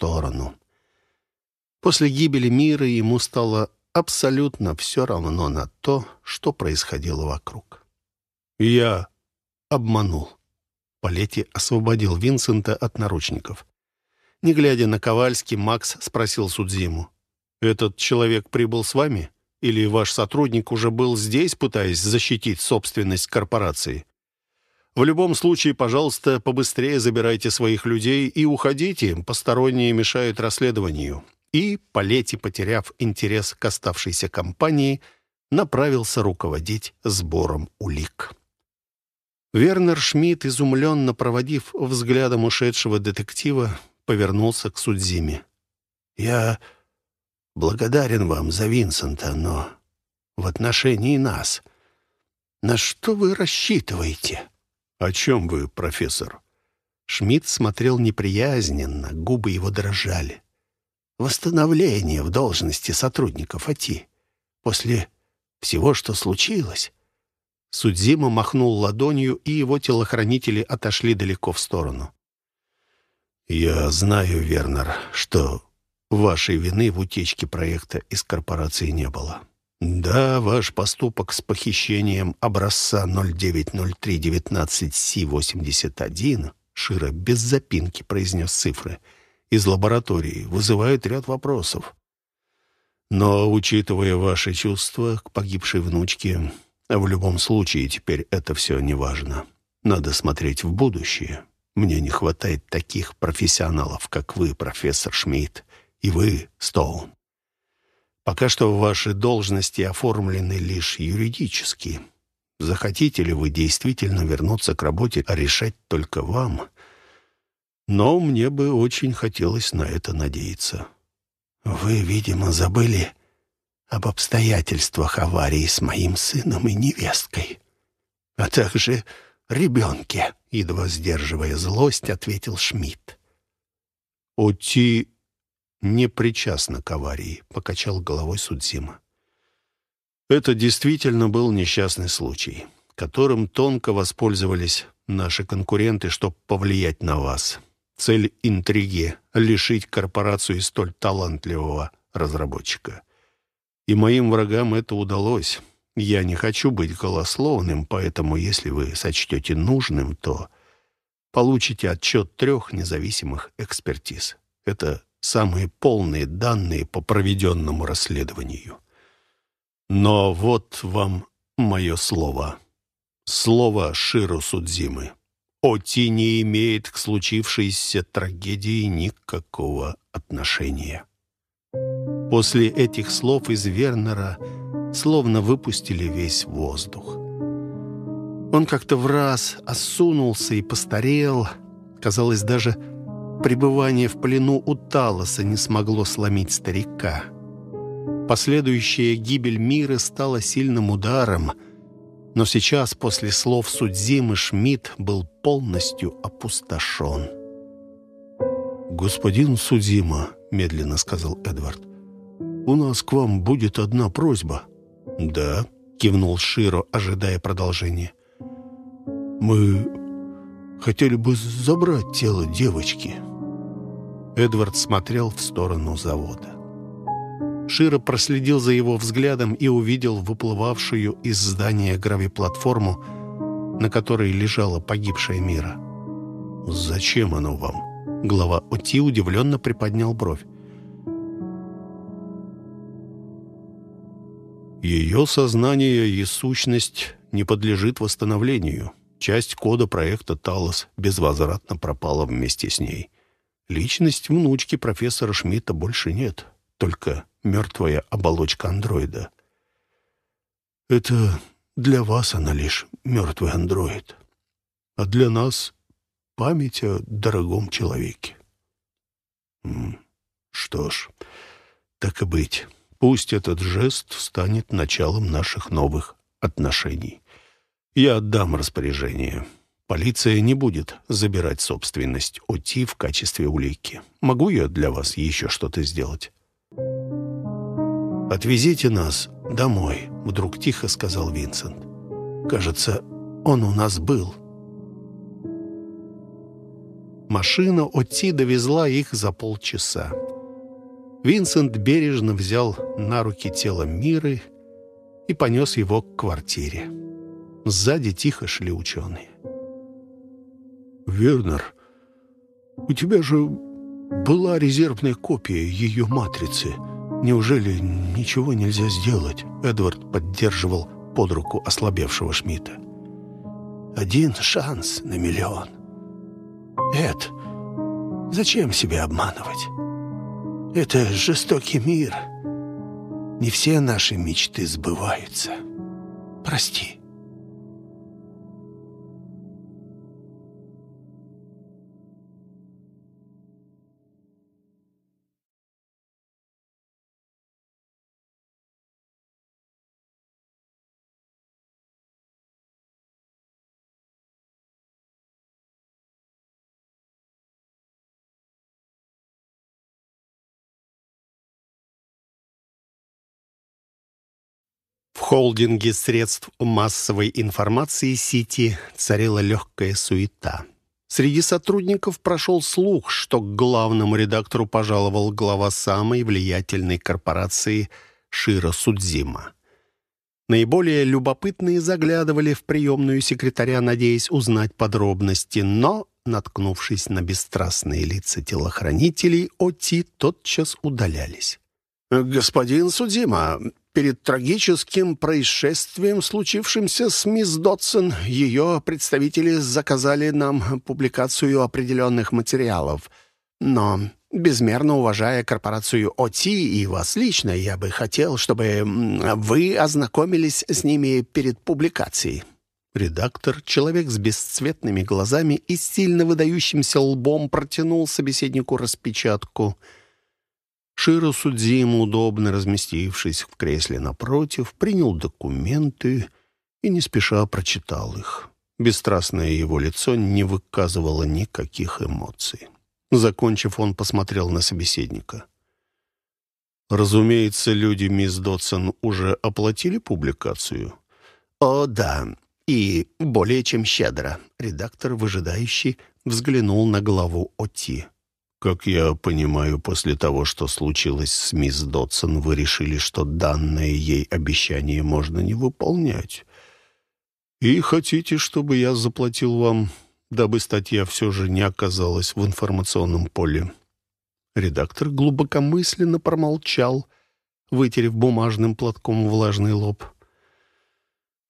сторону. После гибели мира ему стало абсолютно все равно на то, что происходило вокруг. «Я обманул». Палетти освободил Винсента от наручников. Не глядя на Ковальский, Макс спросил Судзиму. «Этот человек прибыл с вами? Или ваш сотрудник уже был здесь, пытаясь защитить собственность корпорации?» В любом случае, пожалуйста, побыстрее забирайте своих людей и уходите, посторонние мешают расследованию. И Палетти, потеряв интерес к оставшейся компании, направился руководить сбором улик. Вернер Шмидт, изумленно проводив взглядом ушедшего детектива, повернулся к Судзиме. «Я благодарен вам за Винсента, но в отношении нас. На что вы рассчитываете?» «О чем вы, профессор?» Шмидт смотрел неприязненно, губы его дрожали. «Восстановление в должности сотрудников АТИ. После всего, что случилось». Судзима махнул ладонью, и его телохранители отошли далеко в сторону. «Я знаю, Вернер, что вашей вины в утечке проекта из корпорации не было. Да, ваш поступок с похищением образца 090319С81, Шира без запинки произнес цифры, из лаборатории, вызывает ряд вопросов. Но, учитывая ваши чувства к погибшей внучке, в любом случае теперь это все не важно. Надо смотреть в будущее. Мне не хватает таких профессионалов, как вы, профессор Шмидт, и вы, Стоун. Пока что ваши должности оформлены лишь юридически. Захотите ли вы действительно вернуться к работе, а решать только вам. Но мне бы очень хотелось на это надеяться. Вы, видимо, забыли об обстоятельствах аварии с моим сыном и невесткой, а также ребенке, едва сдерживая злость, ответил Шмидт. Ути не причастна к аварии», — покачал головой Судзима. «Это действительно был несчастный случай, которым тонко воспользовались наши конкуренты, чтобы повлиять на вас. Цель интриги — лишить корпорацию столь талантливого разработчика. И моим врагам это удалось. Я не хочу быть голословным, поэтому если вы сочтете нужным, то получите отчет трех независимых экспертиз. Это самые полные данные по проведенному расследованию. Но вот вам мое слово. Слово Ширу Судзимы. Оти не имеет к случившейся трагедии никакого отношения. После этих слов из Вернера словно выпустили весь воздух. Он как-то в раз осунулся и постарел, казалось, даже Пребывание в плену у Талоса не смогло сломить старика. Последующая гибель мира стала сильным ударом, но сейчас, после слов Судзимы, Шмидт был полностью опустошен. «Господин Судзима», — медленно сказал Эдвард, — «у нас к вам будет одна просьба». «Да», — кивнул Широ, ожидая продолжения. «Мы хотели бы забрать тело девочки». Эдвард смотрел в сторону завода. Широ проследил за его взглядом и увидел выплывавшую из здания гравиплатформу, на которой лежала погибшая Мира. «Зачем оно вам?» Глава Оти удивленно приподнял бровь. Ее сознание и сущность не подлежит восстановлению. Часть кода проекта «Талос» безвозвратно пропала вместе с ней. Личность внучки профессора Шмидта больше нет, только мертвая оболочка андроида. Это для вас она лишь мертвый андроид, а для нас память о дорогом человеке. Что ж, так и быть. Пусть этот жест станет началом наших новых отношений. Я отдам распоряжение. Полиция не будет забирать собственность ОТИ в качестве улики. Могу я для вас еще что-то сделать?» «Отвезите нас домой», — вдруг тихо сказал Винсент. «Кажется, он у нас был». Машина Отти довезла их за полчаса. Винсент бережно взял на руки тело Миры и понес его к квартире. Сзади тихо шли ученые. «Вернер, у тебя же была резервная копия ее матрицы. Неужели ничего нельзя сделать?» Эдвард поддерживал под руку ослабевшего Шмидта. «Один шанс на миллион. Эд, зачем себя обманывать? Это жестокий мир. Не все наши мечты сбываются. Прости». Холдинге средств массовой информации Сити царила легкая суета. Среди сотрудников прошел слух, что к главному редактору пожаловал глава самой влиятельной корпорации Широ Судзима. Наиболее любопытные заглядывали в приемную секретаря, надеясь узнать подробности, но, наткнувшись на бесстрастные лица телохранителей, Оти тотчас удалялись. «Господин Судзима, перед трагическим происшествием, случившимся с мисс Дотсон, ее представители заказали нам публикацию определенных материалов. Но, безмерно уважая корпорацию ОТИ и вас лично, я бы хотел, чтобы вы ознакомились с ними перед публикацией». Редактор, человек с бесцветными глазами и сильно выдающимся лбом, протянул собеседнику распечатку — Широ Судзима, удобно разместившись в кресле напротив, принял документы и не спеша прочитал их. Бесстрастное его лицо не выказывало никаких эмоций. Закончив, он посмотрел на собеседника. «Разумеется, люди мисс Дотсон уже оплатили публикацию?» «О, да, и более чем щедро». Редактор, выжидающий, взглянул на главу ОТИ. Как я понимаю, после того, что случилось с мисс Дотсон, вы решили, что данное ей обещание можно не выполнять. И хотите, чтобы я заплатил вам, дабы статья все же не оказалась в информационном поле?» Редактор глубокомысленно промолчал, вытерев бумажным платком влажный лоб.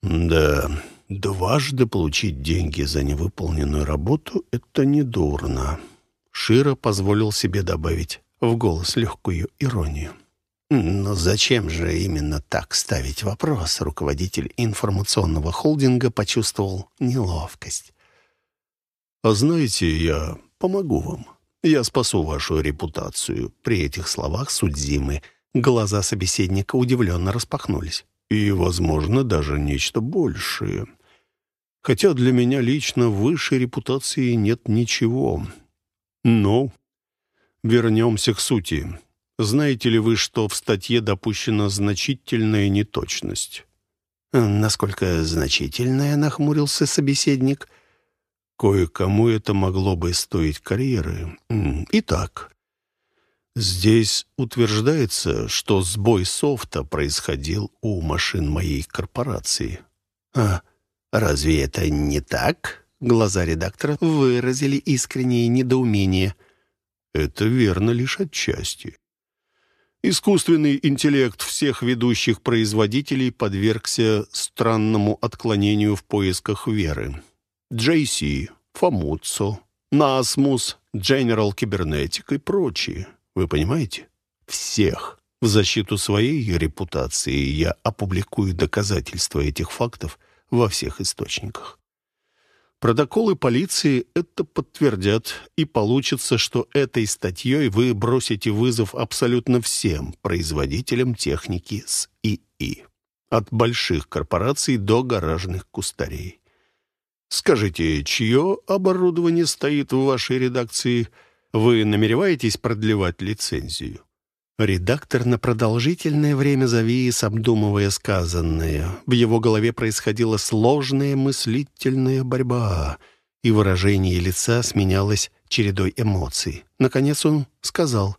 «Да, дважды получить деньги за невыполненную работу — это недурно». Широ позволил себе добавить в голос легкую иронию. Но зачем же именно так ставить вопрос? Руководитель информационного холдинга почувствовал неловкость. «А знаете, я помогу вам. Я спасу вашу репутацию». При этих словах Судзимы глаза собеседника удивленно распахнулись. «И, возможно, даже нечто большее. Хотя для меня лично выше репутации нет ничего. Ну, вернемся к сути. Знаете ли вы, что в статье допущена значительная неточность? Насколько значительная, нахмурился собеседник. Кое-кому это могло бы стоить карьеры. Итак, здесь утверждается, что сбой софта происходил у машин моей корпорации. А разве это не так? Глаза редактора выразили искреннее недоумение. «Это верно лишь отчасти. Искусственный интеллект всех ведущих производителей подвергся странному отклонению в поисках веры. JC, Фомуцо, Насмус, General Кибернетик и прочие. Вы понимаете? Всех. В защиту своей репутации я опубликую доказательства этих фактов во всех источниках. Протоколы полиции это подтвердят, и получится, что этой статьей вы бросите вызов абсолютно всем производителям техники с ИИ. От больших корпораций до гаражных кустарей. Скажите, чье оборудование стоит в вашей редакции? Вы намереваетесь продлевать лицензию? Редактор на продолжительное время завис, обдумывая сказанное. В его голове происходила сложная мыслительная борьба, и выражение лица сменялось чередой эмоций. Наконец он сказал.